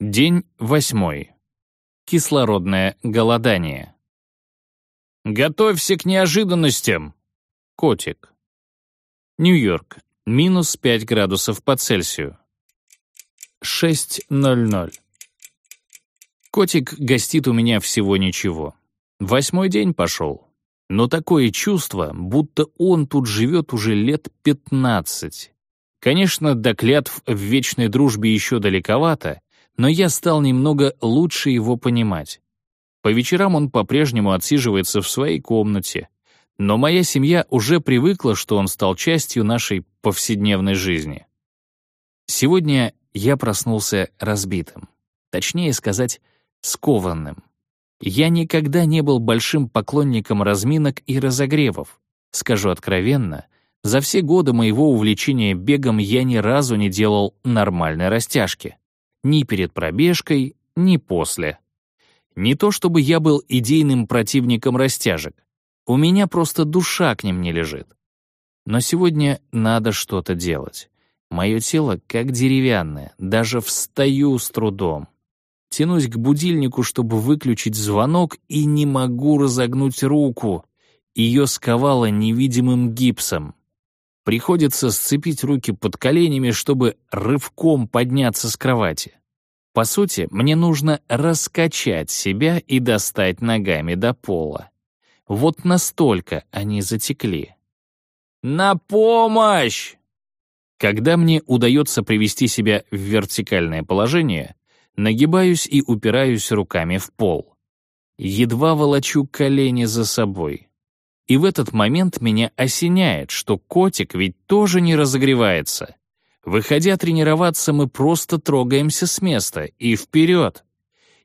День восьмой. Кислородное голодание. «Готовься к неожиданностям!» Котик. Нью-Йорк. Минус 5 градусов по Цельсию. 6.00. Котик гостит у меня всего ничего. Восьмой день пошел. Но такое чувство, будто он тут живет уже лет 15. Конечно, до клятв в вечной дружбе еще далековато, но я стал немного лучше его понимать. По вечерам он по-прежнему отсиживается в своей комнате, но моя семья уже привыкла, что он стал частью нашей повседневной жизни. Сегодня я проснулся разбитым, точнее сказать, скованным. Я никогда не был большим поклонником разминок и разогревов. Скажу откровенно, за все годы моего увлечения бегом я ни разу не делал нормальной растяжки ни перед пробежкой, ни после. Не то чтобы я был идейным противником растяжек. У меня просто душа к ним не лежит. Но сегодня надо что-то делать. Мое тело как деревянное, даже встаю с трудом. Тянусь к будильнику, чтобы выключить звонок, и не могу разогнуть руку. Ее сковало невидимым гипсом. Приходится сцепить руки под коленями, чтобы рывком подняться с кровати. По сути, мне нужно раскачать себя и достать ногами до пола. Вот настолько они затекли. «На помощь!» Когда мне удается привести себя в вертикальное положение, нагибаюсь и упираюсь руками в пол. Едва волочу колени за собой. И в этот момент меня осеняет, что котик ведь тоже не разогревается. Выходя тренироваться, мы просто трогаемся с места и вперед.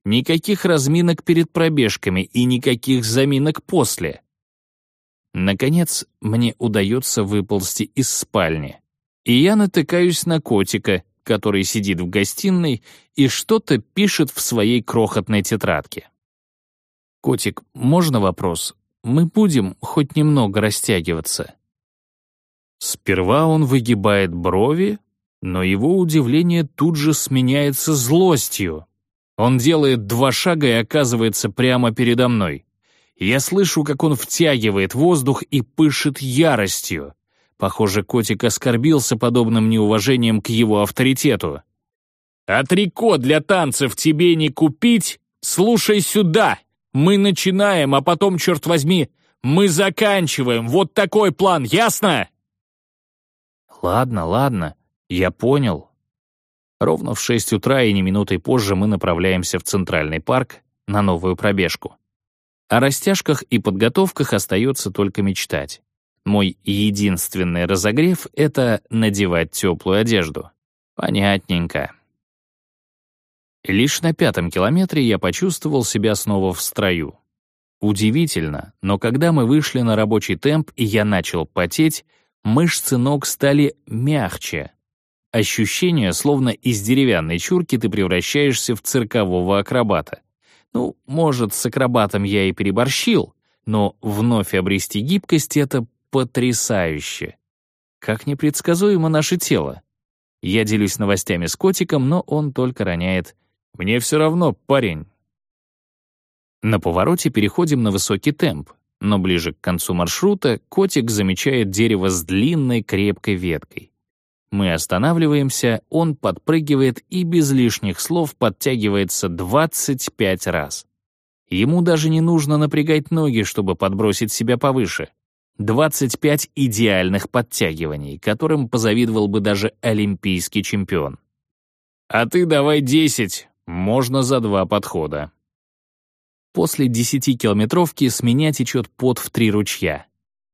Никаких разминок перед пробежками и никаких заминок после. Наконец, мне удается выползти из спальни. И я натыкаюсь на котика, который сидит в гостиной и что-то пишет в своей крохотной тетрадке. «Котик, можно вопрос? Мы будем хоть немного растягиваться». Сперва он выгибает брови, но его удивление тут же сменяется злостью. Он делает два шага и оказывается прямо передо мной. Я слышу, как он втягивает воздух и пышет яростью. Похоже, котик оскорбился подобным неуважением к его авторитету. «А трико для танцев тебе не купить? Слушай сюда!» Мы начинаем, а потом, черт возьми, мы заканчиваем. Вот такой план, ясно?» «Ладно, ладно, я понял». Ровно в шесть утра и не минутой позже мы направляемся в Центральный парк на новую пробежку. О растяжках и подготовках остается только мечтать. Мой единственный разогрев — это надевать теплую одежду. Понятненько. Лишь на пятом километре я почувствовал себя снова в строю. Удивительно, но когда мы вышли на рабочий темп и я начал потеть, мышцы ног стали мягче. Ощущение, словно из деревянной чурки ты превращаешься в циркового акробата. Ну, может, с акробатом я и переборщил, но вновь обрести гибкость — это потрясающе. Как непредсказуемо наше тело. Я делюсь новостями с котиком, но он только роняет мне все равно, парень. На повороте переходим на высокий темп, но ближе к концу маршрута котик замечает дерево с длинной крепкой веткой. Мы останавливаемся, он подпрыгивает и без лишних слов подтягивается 25 раз. Ему даже не нужно напрягать ноги, чтобы подбросить себя повыше. 25 идеальных подтягиваний, которым позавидовал бы даже олимпийский чемпион. «А ты давай 10, можно за два подхода. После десятикилометровки с меня течет пот в три ручья.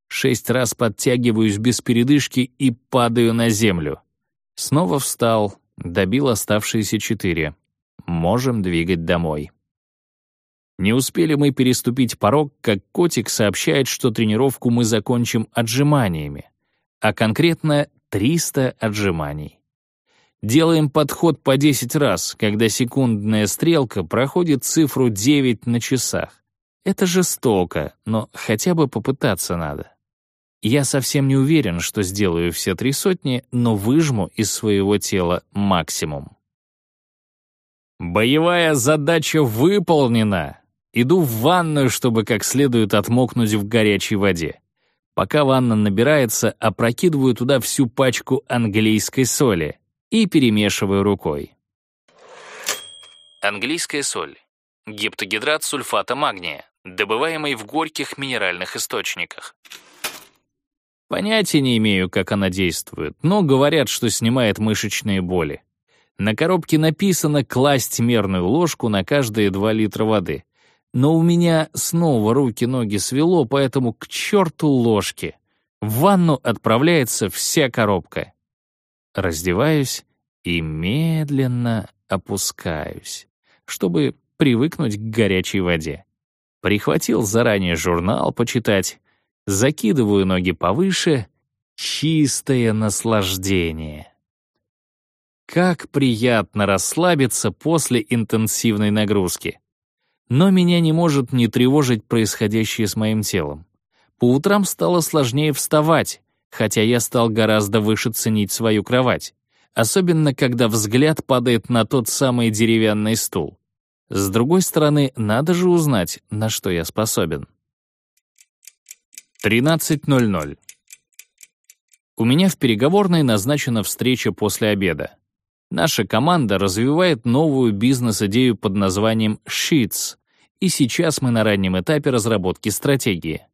Шесть раз подтягиваюсь без передышки и падаю на землю. Снова встал, добил оставшиеся четыре. Можем двигать домой. Не успели мы переступить порог, как котик сообщает, что тренировку мы закончим отжиманиями, а конкретно 300 отжиманий. Делаем подход по 10 раз, когда секундная стрелка проходит цифру 9 на часах. Это жестоко, но хотя бы попытаться надо. Я совсем не уверен, что сделаю все три сотни, но выжму из своего тела максимум. Боевая задача выполнена. Иду в ванную, чтобы как следует отмокнуть в горячей воде. Пока ванна набирается, опрокидываю туда всю пачку английской соли и перемешиваю рукой. Английская соль. Гептогидрат сульфата магния, добываемый в горьких минеральных источниках. Понятия не имею, как она действует, но говорят, что снимает мышечные боли. На коробке написано «класть мерную ложку на каждые 2 литра воды». Но у меня снова руки-ноги свело, поэтому к черту ложки. В ванну отправляется вся коробка. Раздеваюсь и медленно опускаюсь, чтобы привыкнуть к горячей воде. Прихватил заранее журнал почитать, закидываю ноги повыше. Чистое наслаждение. Как приятно расслабиться после интенсивной нагрузки но меня не может не тревожить происходящее с моим телом. По утрам стало сложнее вставать, хотя я стал гораздо выше ценить свою кровать, особенно когда взгляд падает на тот самый деревянный стул. С другой стороны, надо же узнать, на что я способен. 13.00. У меня в переговорной назначена встреча после обеда. Наша команда развивает новую бизнес-идею под названием Sheets, и сейчас мы на раннем этапе разработки стратегии.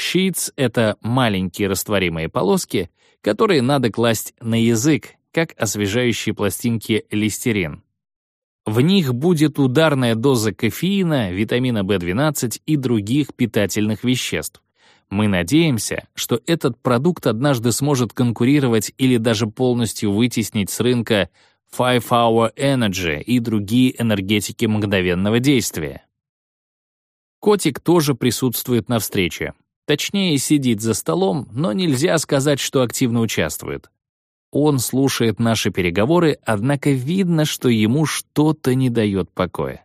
Sheets — это маленькие растворимые полоски, которые надо класть на язык, как освежающие пластинки листерин. В них будет ударная доза кофеина, витамина В12 и других питательных веществ. Мы надеемся, что этот продукт однажды сможет конкурировать или даже полностью вытеснить с рынка Five Hour Energy и другие энергетики мгновенного действия. Котик тоже присутствует на встрече. Точнее, сидит за столом, но нельзя сказать, что активно участвует. Он слушает наши переговоры, однако видно, что ему что-то не дает покоя.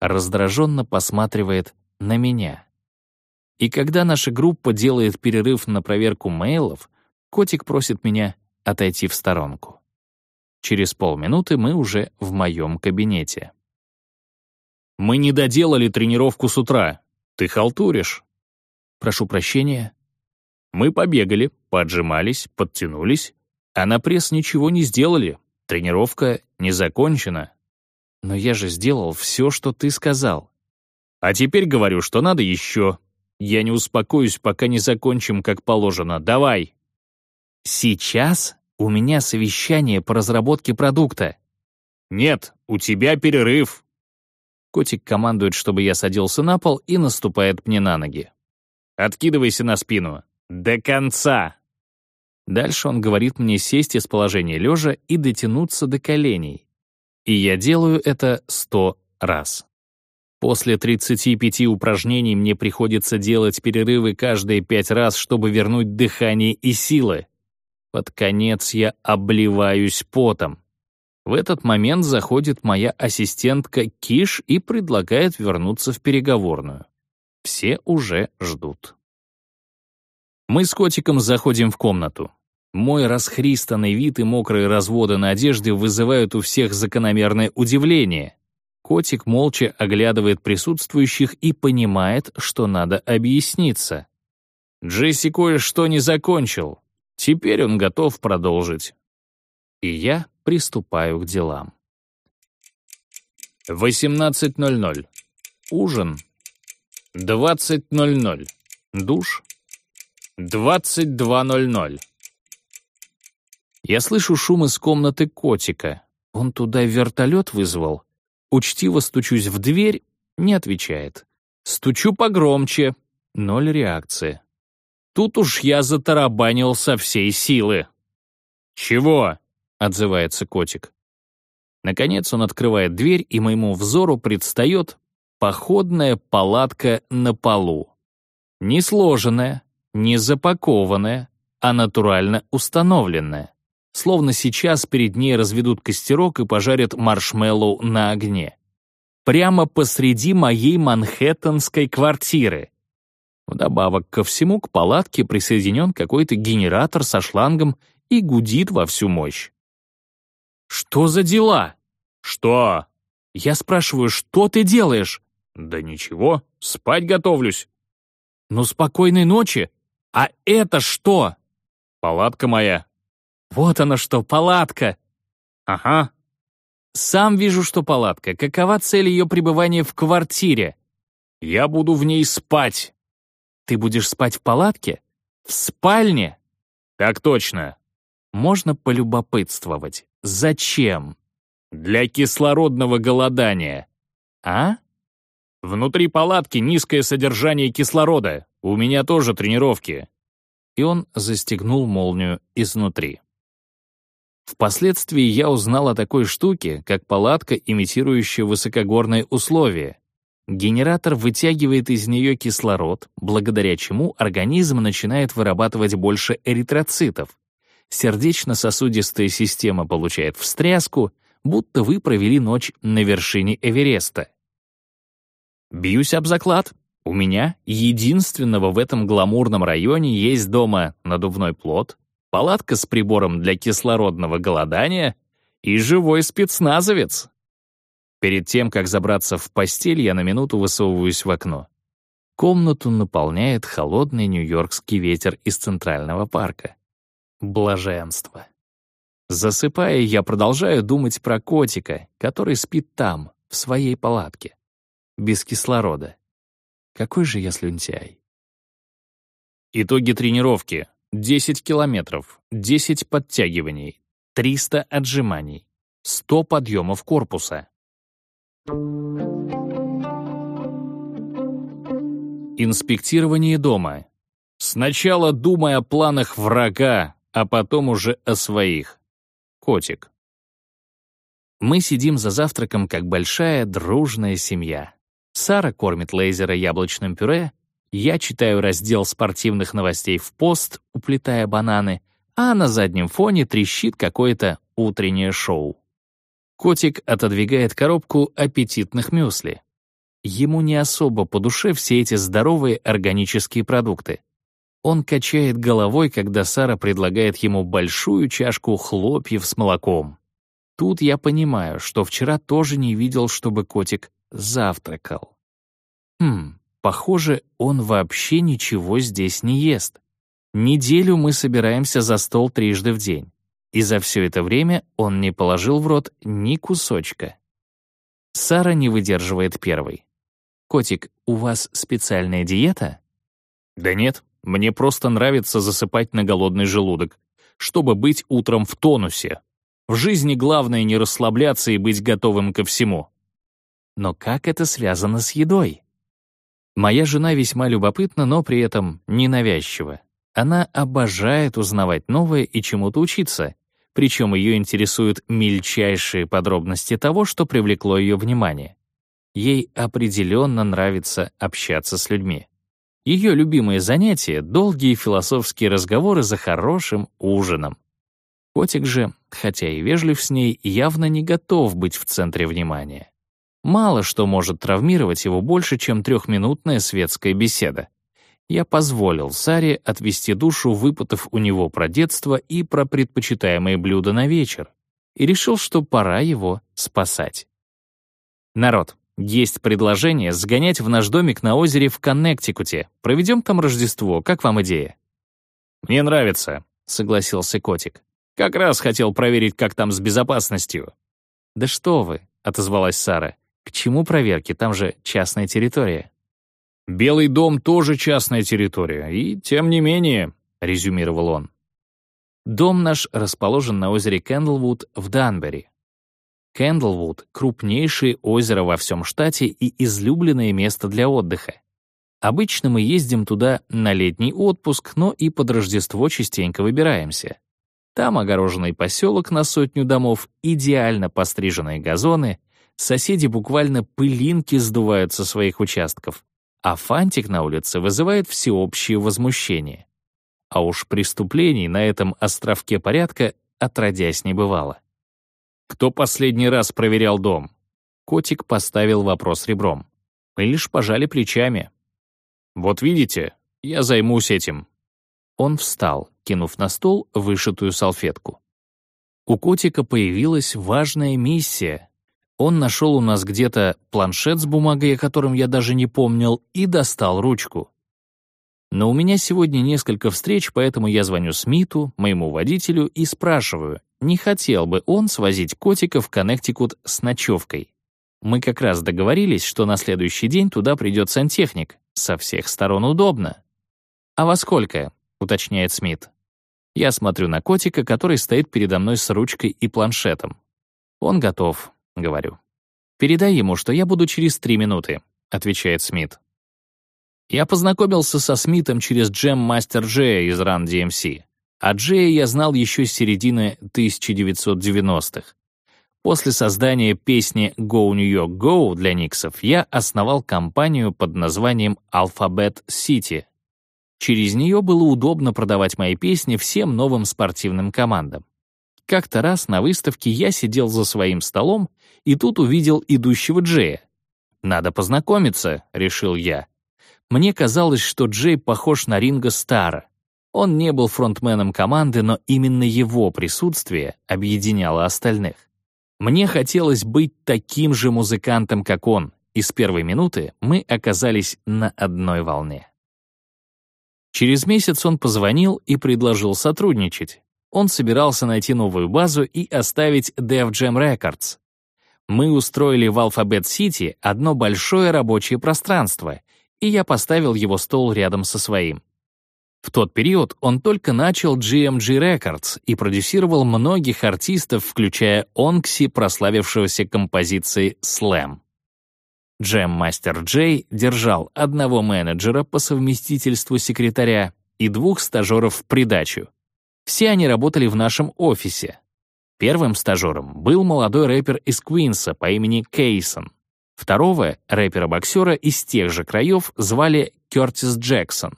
Раздраженно посматривает на меня. И когда наша группа делает перерыв на проверку мейлов, котик просит меня отойти в сторонку. Через полминуты мы уже в моем кабинете. «Мы не доделали тренировку с утра. Ты халтуришь». «Прошу прощения». «Мы побегали, поджимались, подтянулись, а на пресс ничего не сделали. Тренировка не закончена». «Но я же сделал все, что ты сказал». «А теперь говорю, что надо еще. Я не успокоюсь, пока не закончим, как положено. Давай». «Сейчас у меня совещание по разработке продукта». «Нет, у тебя перерыв. Котик командует, чтобы я садился на пол и наступает мне на ноги. «Откидывайся на спину. До конца!» Дальше он говорит мне сесть из положения лежа и дотянуться до коленей. И я делаю это сто раз. После 35 упражнений мне приходится делать перерывы каждые пять раз, чтобы вернуть дыхание и силы. Под конец я обливаюсь потом. В этот момент заходит моя ассистентка Киш и предлагает вернуться в переговорную. Все уже ждут. Мы с котиком заходим в комнату. Мой расхристанный вид и мокрые разводы на одежде вызывают у всех закономерное удивление. Котик молча оглядывает присутствующих и понимает, что надо объясниться. Джесси кое-что не закончил. Теперь он готов продолжить. И я приступаю к делам. 18.00. Ужин. 20.00. Душ. 22.00. Я слышу шум из комнаты котика. Он туда вертолет вызвал. Учтиво стучусь в дверь, не отвечает. Стучу погромче. Ноль реакции. Тут уж я затарабанил со всей силы. «Чего?» отзывается котик. Наконец он открывает дверь, и моему взору предстает походная палатка на полу. Не сложенная, не запакованная, а натурально установленная. Словно сейчас перед ней разведут костерок и пожарят маршмеллоу на огне. Прямо посреди моей манхэттенской квартиры. Вдобавок ко всему к палатке присоединен какой-то генератор со шлангом и гудит во всю мощь. «Что за дела?» «Что?» Я спрашиваю, что ты делаешь? Да ничего, спать готовлюсь. Ну, спокойной ночи. А это что? Палатка моя. Вот оно что, палатка. Ага. Сам вижу, что палатка. Какова цель ее пребывания в квартире? Я буду в ней спать. Ты будешь спать в палатке? В спальне? Так точно. Можно полюбопытствовать. Зачем? Для кислородного голодания. А? Внутри палатки низкое содержание кислорода. У меня тоже тренировки. И он застегнул молнию изнутри. Впоследствии я узнал о такой штуке, как палатка, имитирующая высокогорные условия. Генератор вытягивает из нее кислород, благодаря чему организм начинает вырабатывать больше эритроцитов. Сердечно-сосудистая система получает встряску, будто вы провели ночь на вершине Эвереста. Бьюсь об заклад. У меня, единственного в этом гламурном районе, есть дома надувной плод, палатка с прибором для кислородного голодания и живой спецназовец. Перед тем, как забраться в постель, я на минуту высовываюсь в окно. Комнату наполняет холодный нью-йоркский ветер из Центрального парка. Блаженство. Засыпая, я продолжаю думать про котика, который спит там, в своей палатке. Без кислорода. Какой же я слюнтяй. Итоги тренировки. 10 километров, 10 подтягиваний, 300 отжиманий, 100 подъемов корпуса. Инспектирование дома. Сначала думай о планах врага, а потом уже о своих. Котик. Мы сидим за завтраком, как большая дружная семья. Сара кормит лейзера яблочным пюре, я читаю раздел спортивных новостей в пост, уплетая бананы, а на заднем фоне трещит какое-то утреннее шоу. Котик отодвигает коробку аппетитных мюсли. Ему не особо по душе все эти здоровые органические продукты. Он качает головой, когда Сара предлагает ему большую чашку хлопьев с молоком. Тут я понимаю, что вчера тоже не видел, чтобы котик завтракал. Хм, похоже, он вообще ничего здесь не ест. Неделю мы собираемся за стол трижды в день, и за все это время он не положил в рот ни кусочка. Сара не выдерживает первой. «Котик, у вас специальная диета?» «Да нет, мне просто нравится засыпать на голодный желудок, чтобы быть утром в тонусе. В жизни главное не расслабляться и быть готовым ко всему. Но как это связано с едой? Моя жена весьма любопытна, но при этом ненавязчива. Она обожает узнавать новое и чему-то учиться, причем ее интересуют мельчайшие подробности того, что привлекло ее внимание. Ей определенно нравится общаться с людьми. Ее любимое занятие — долгие философские разговоры за хорошим ужином. Котик же, хотя и вежлив с ней, явно не готов быть в центре внимания. Мало что может травмировать его больше, чем трехминутная светская беседа. Я позволил Саре отвести душу, выпутав у него про детство и про предпочитаемые блюда на вечер, и решил, что пора его спасать. Народ, есть предложение сгонять в наш домик на озере в Коннектикуте. Проведем там Рождество. Как вам идея? Мне нравится, согласился котик. Как раз хотел проверить, как там с безопасностью. Да что вы, отозвалась Сара. К чему проверки? Там же частная территория. Белый дом тоже частная территория, и тем не менее, резюмировал он. Дом наш расположен на озере Кэндлвуд в Данбери. Кэндлвуд — крупнейшее озеро во всем штате и излюбленное место для отдыха. Обычно мы ездим туда на летний отпуск, но и под Рождество частенько выбираемся. Там огороженный поселок на сотню домов, идеально постриженные газоны, соседи буквально пылинки сдувают со своих участков, а фантик на улице вызывает всеобщее возмущение. А уж преступлений на этом островке порядка отродясь не бывало. Кто последний раз проверял дом? Котик поставил вопрос ребром. Мы лишь пожали плечами. Вот видите, я займусь этим. Он встал, кинув на стол вышитую салфетку. У котика появилась важная миссия. Он нашел у нас где-то планшет с бумагой, о котором я даже не помнил, и достал ручку. Но у меня сегодня несколько встреч, поэтому я звоню Смиту, моему водителю, и спрашиваю, не хотел бы он свозить котика в Коннектикут с ночевкой. Мы как раз договорились, что на следующий день туда придет сантехник. Со всех сторон удобно. «А во сколько?» — уточняет Смит. Я смотрю на котика, который стоит передо мной с ручкой и планшетом. «Он готов», — говорю. «Передай ему, что я буду через три минуты», — отвечает Смит. Я познакомился со Смитом через Джем Мастер Джея из Run DMC, а Джея я знал еще с середины 1990-х. После создания песни «Go New York Go» для Никсов я основал компанию под названием Alphabet City. Через нее было удобно продавать мои песни всем новым спортивным командам. Как-то раз на выставке я сидел за своим столом и тут увидел идущего Джея. «Надо познакомиться», — решил я. Мне казалось, что Джей похож на Ринго Стара. Он не был фронтменом команды, но именно его присутствие объединяло остальных. Мне хотелось быть таким же музыкантом, как он, и с первой минуты мы оказались на одной волне. Через месяц он позвонил и предложил сотрудничать. Он собирался найти новую базу и оставить Def Jam Records. Мы устроили в Alphabet City одно большое рабочее пространство, и я поставил его стол рядом со своим. В тот период он только начал GMG Records и продюсировал многих артистов, включая Онкси, прославившегося композицией Slam. Джем Мастер Джей держал одного менеджера по совместительству секретаря и двух стажеров в придачу. Все они работали в нашем офисе. Первым стажером был молодой рэпер из Квинса по имени Кейсон. Второго, рэпера-боксера из тех же краев, звали Кертис Джексон.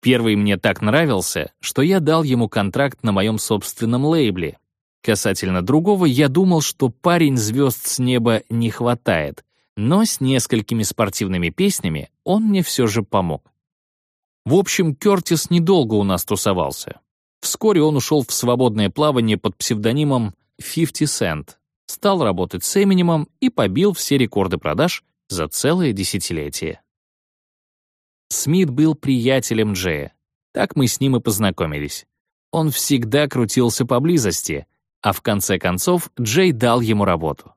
Первый мне так нравился, что я дал ему контракт на моем собственном лейбле. Касательно другого, я думал, что парень звезд с неба не хватает, но с несколькими спортивными песнями он мне все же помог. В общем, Кертис недолго у нас тусовался. Вскоре он ушел в свободное плавание под псевдонимом 50 Cent, стал работать с Эминемом и побил все рекорды продаж за целое десятилетие. Смит был приятелем Джея. Так мы с ним и познакомились. Он всегда крутился поблизости, а в конце концов Джей дал ему работу.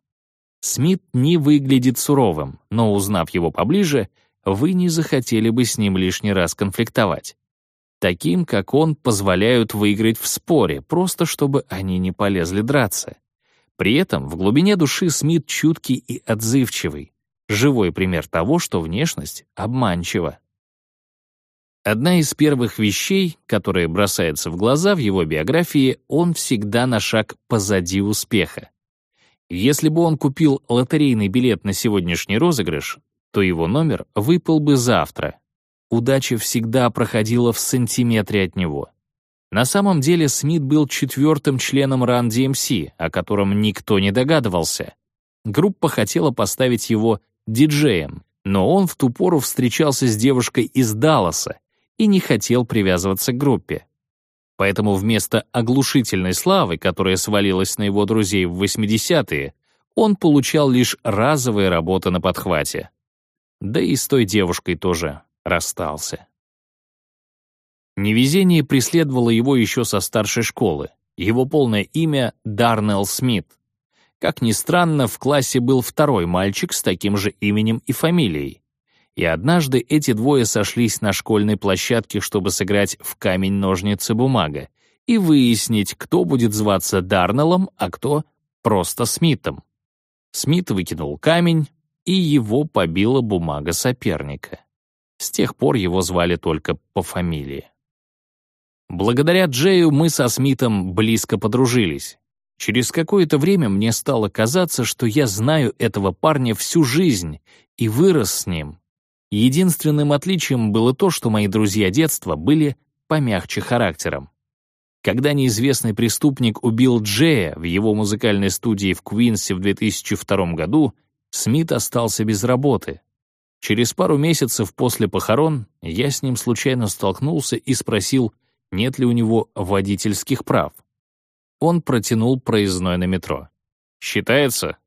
Смит не выглядит суровым, но узнав его поближе, вы не захотели бы с ним лишний раз конфликтовать. Таким, как он, позволяют выиграть в споре, просто чтобы они не полезли драться. При этом в глубине души Смит чуткий и отзывчивый, живой пример того, что внешность обманчива. Одна из первых вещей, которая бросается в глаза в его биографии, он всегда на шаг позади успеха. Если бы он купил лотерейный билет на сегодняшний розыгрыш, то его номер выпал бы завтра. Удача всегда проходила в сантиметре от него. На самом деле Смит был четвертым членом Run DMC, о котором никто не догадывался. Группа хотела поставить его диджеем, но он в ту пору встречался с девушкой из Далласа и не хотел привязываться к группе. Поэтому вместо оглушительной славы, которая свалилась на его друзей в 80-е, он получал лишь разовые работы на подхвате. Да и с той девушкой тоже расстался. Невезение преследовало его еще со старшей школы. Его полное имя — Дарнелл Смит. Как ни странно, в классе был второй мальчик с таким же именем и фамилией. И однажды эти двое сошлись на школьной площадке, чтобы сыграть в камень-ножницы-бумага и выяснить, кто будет зваться Дарнеллом, а кто просто Смитом. Смит выкинул камень, и его побила бумага соперника. С тех пор его звали только по фамилии. Благодаря Джею мы со Смитом близко подружились. Через какое-то время мне стало казаться, что я знаю этого парня всю жизнь и вырос с ним. Единственным отличием было то, что мои друзья детства были помягче характером. Когда неизвестный преступник убил Джея в его музыкальной студии в Квинсе в 2002 году, Смит остался без работы. Через пару месяцев после похорон я с ним случайно столкнулся и спросил, нет ли у него водительских прав. Он протянул проездной на метро. «Считается?»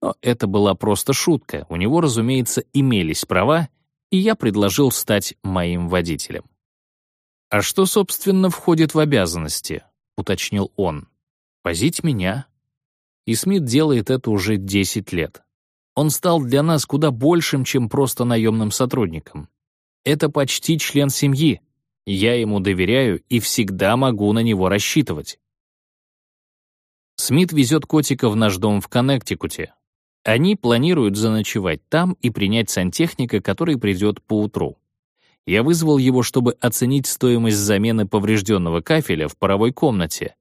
Но это была просто шутка, у него, разумеется, имелись права, и я предложил стать моим водителем. «А что, собственно, входит в обязанности?» — уточнил он. «Возить меня». И Смит делает это уже 10 лет. Он стал для нас куда большим, чем просто наемным сотрудником. Это почти член семьи. Я ему доверяю и всегда могу на него рассчитывать. Смит везет котика в наш дом в Коннектикуте. Они планируют заночевать там и принять сантехника, который придет поутру. Я вызвал его, чтобы оценить стоимость замены поврежденного кафеля в паровой комнате.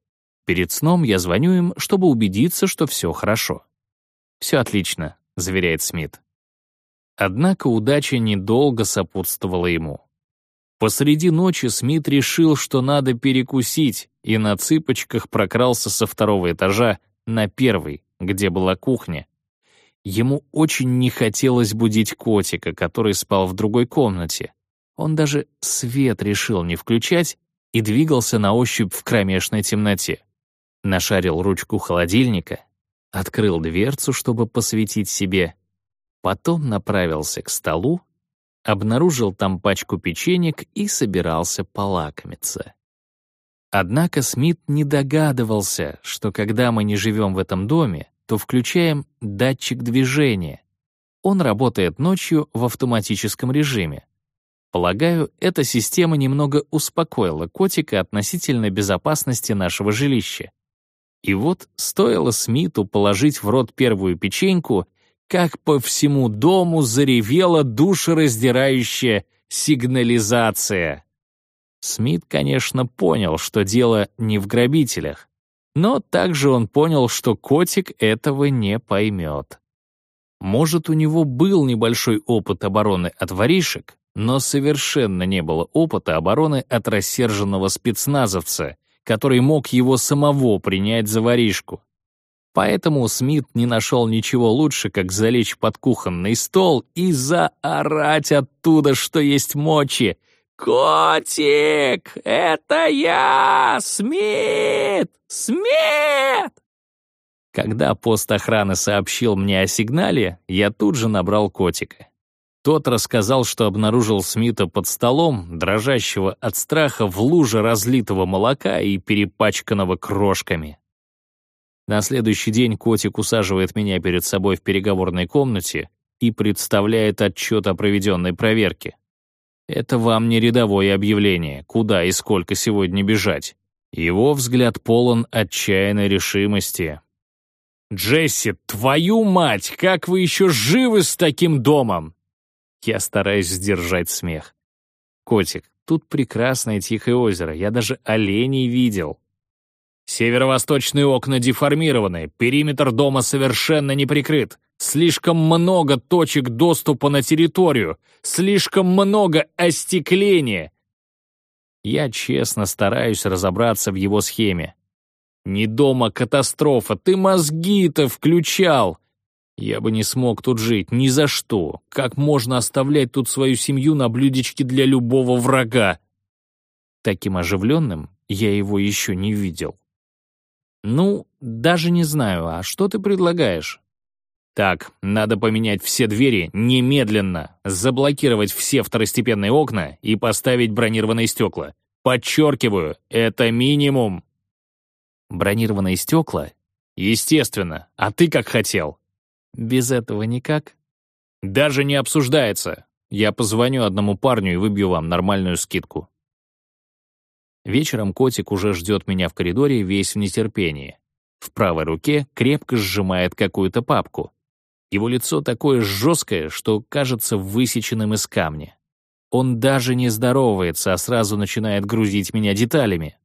Перед сном я звоню им, чтобы убедиться, что все хорошо. «Все отлично», — заверяет Смит. Однако удача недолго сопутствовала ему. Посреди ночи Смит решил, что надо перекусить, и на цыпочках прокрался со второго этажа на первый, где была кухня. Ему очень не хотелось будить котика, который спал в другой комнате. Он даже свет решил не включать и двигался на ощупь в кромешной темноте. Нашарил ручку холодильника, открыл дверцу, чтобы посветить себе, потом направился к столу, обнаружил там пачку печенек и собирался полакомиться. Однако Смит не догадывался, что когда мы не живем в этом доме, то включаем датчик движения. Он работает ночью в автоматическом режиме. Полагаю, эта система немного успокоила котика относительно безопасности нашего жилища. И вот стоило Смиту положить в рот первую печеньку, как по всему дому заревела душераздирающая сигнализация. Смит, конечно, понял, что дело не в грабителях, но также он понял, что котик этого не поймет. Может, у него был небольшой опыт обороны от воришек, но совершенно не было опыта обороны от рассерженного спецназовца, который мог его самого принять за воришку. Поэтому Смит не нашел ничего лучше, как залечь под кухонный стол и заорать оттуда, что есть мочи. «Котик, это я, Смит! Смит!» Когда пост охраны сообщил мне о сигнале, я тут же набрал котика. Тот рассказал, что обнаружил Смита под столом, дрожащего от страха в луже разлитого молока и перепачканного крошками. На следующий день котик усаживает меня перед собой в переговорной комнате и представляет отчет о проведенной проверке. Это вам не рядовое объявление, куда и сколько сегодня бежать. Его взгляд полон отчаянной решимости. «Джесси, твою мать, как вы еще живы с таким домом? Я стараюсь сдержать смех. «Котик, тут прекрасное тихое озеро, я даже оленей видел». «Северо-восточные окна деформированы, периметр дома совершенно не прикрыт. Слишком много точек доступа на территорию, слишком много остекления». Я честно стараюсь разобраться в его схеме. «Не дома катастрофа, ты мозги-то включал!» Я бы не смог тут жить, ни за что. Как можно оставлять тут свою семью на блюдечке для любого врага? Таким оживленным я его еще не видел. Ну, даже не знаю, а что ты предлагаешь? Так, надо поменять все двери немедленно, заблокировать все второстепенные окна и поставить бронированные стекла. Подчеркиваю, это минимум. Бронированные стекла? Естественно. А ты как хотел? Без этого никак? Даже не обсуждается. Я позвоню одному парню и выбью вам нормальную скидку. Вечером котик уже ждет меня в коридоре весь в нетерпении. В правой руке крепко сжимает какую-то папку. Его лицо такое жесткое, что кажется высеченным из камня. Он даже не здоровается, а сразу начинает грузить меня деталями.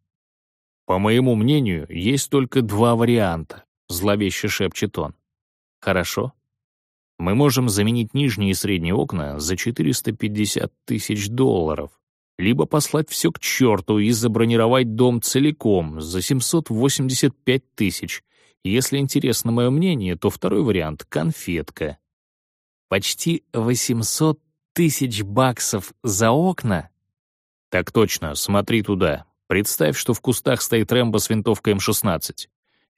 «По моему мнению, есть только два варианта», — зловеще шепчет он. Хорошо. Мы можем заменить нижние и средние окна за 450 тысяч долларов, либо послать все к черту и забронировать дом целиком за 785 тысяч. Если интересно мое мнение, то второй вариант — конфетка. Почти 800 тысяч баксов за окна? Так точно, смотри туда. Представь, что в кустах стоит Рэмбо с винтовкой М-16.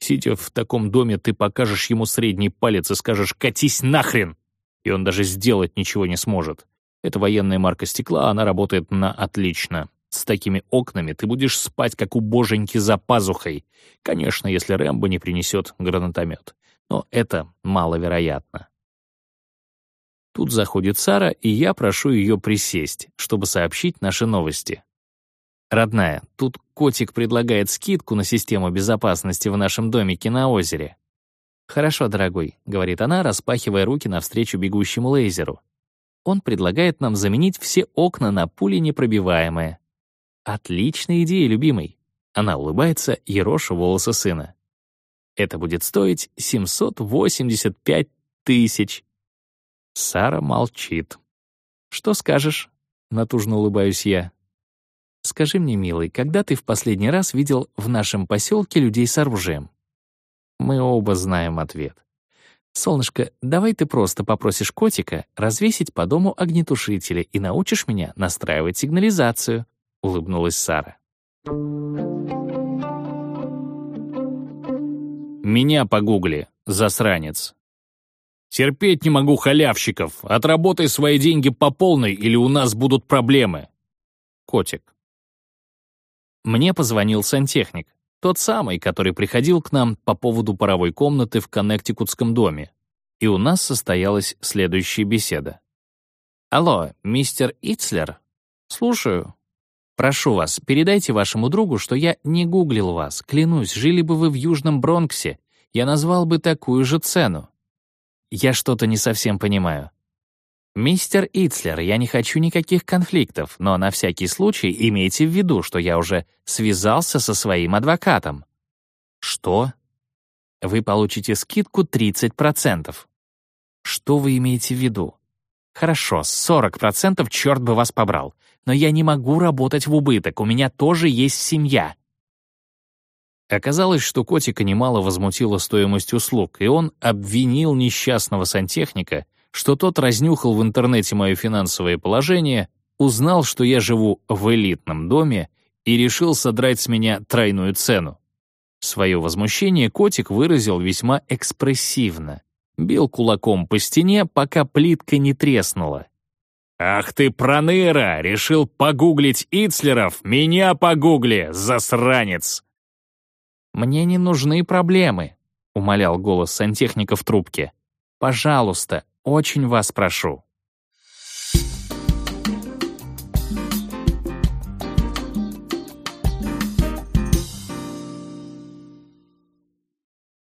Сидя в таком доме, ты покажешь ему средний палец и скажешь «катись нахрен!» И он даже сделать ничего не сможет. Это военная марка стекла, она работает на отлично. С такими окнами ты будешь спать, как у боженьки за пазухой. Конечно, если Рэмбо не принесет гранатомет. Но это маловероятно. Тут заходит Сара, и я прошу ее присесть, чтобы сообщить наши новости. «Родная, тут котик предлагает скидку на систему безопасности в нашем домике на озере». «Хорошо, дорогой», — говорит она, распахивая руки навстречу бегущему лейзеру. «Он предлагает нам заменить все окна на пули непробиваемые». «Отличная идея, любимый». Она улыбается, ероша волосы сына. «Это будет стоить 785 тысяч». Сара молчит. «Что скажешь?» — натужно улыбаюсь я. «Скажи мне, милый, когда ты в последний раз видел в нашем поселке людей с оружием?» Мы оба знаем ответ. «Солнышко, давай ты просто попросишь котика развесить по дому огнетушители и научишь меня настраивать сигнализацию», — улыбнулась Сара. «Меня погугли, засранец», Терпеть не могу халявщиков. Отработай свои деньги по полной, или у нас будут проблемы. Котик. Мне позвонил сантехник. Тот самый, который приходил к нам по поводу паровой комнаты в Коннектикутском доме. И у нас состоялась следующая беседа. «Алло, мистер Ицлер?» «Слушаю». «Прошу вас, передайте вашему другу, что я не гуглил вас. Клянусь, жили бы вы в Южном Бронксе, я назвал бы такую же цену. Я что-то не совсем понимаю. «Мистер Ицлер, я не хочу никаких конфликтов, но на всякий случай имейте в виду, что я уже связался со своим адвокатом». «Что?» «Вы получите скидку 30%. «Что вы имеете в виду?» «Хорошо, 40% черт бы вас побрал. Но я не могу работать в убыток, у меня тоже есть семья. Оказалось, что котика немало возмутила стоимость услуг, и он обвинил несчастного сантехника, что тот разнюхал в интернете мое финансовое положение, узнал, что я живу в элитном доме и решил содрать с меня тройную цену. Свое возмущение котик выразил весьма экспрессивно. Бил кулаком по стене, пока плитка не треснула. «Ах ты, проныра! Решил погуглить Ицлеров? Меня погугли, засранец!» «Мне не нужны проблемы», — умолял голос сантехника в трубке. «Пожалуйста, очень вас прошу».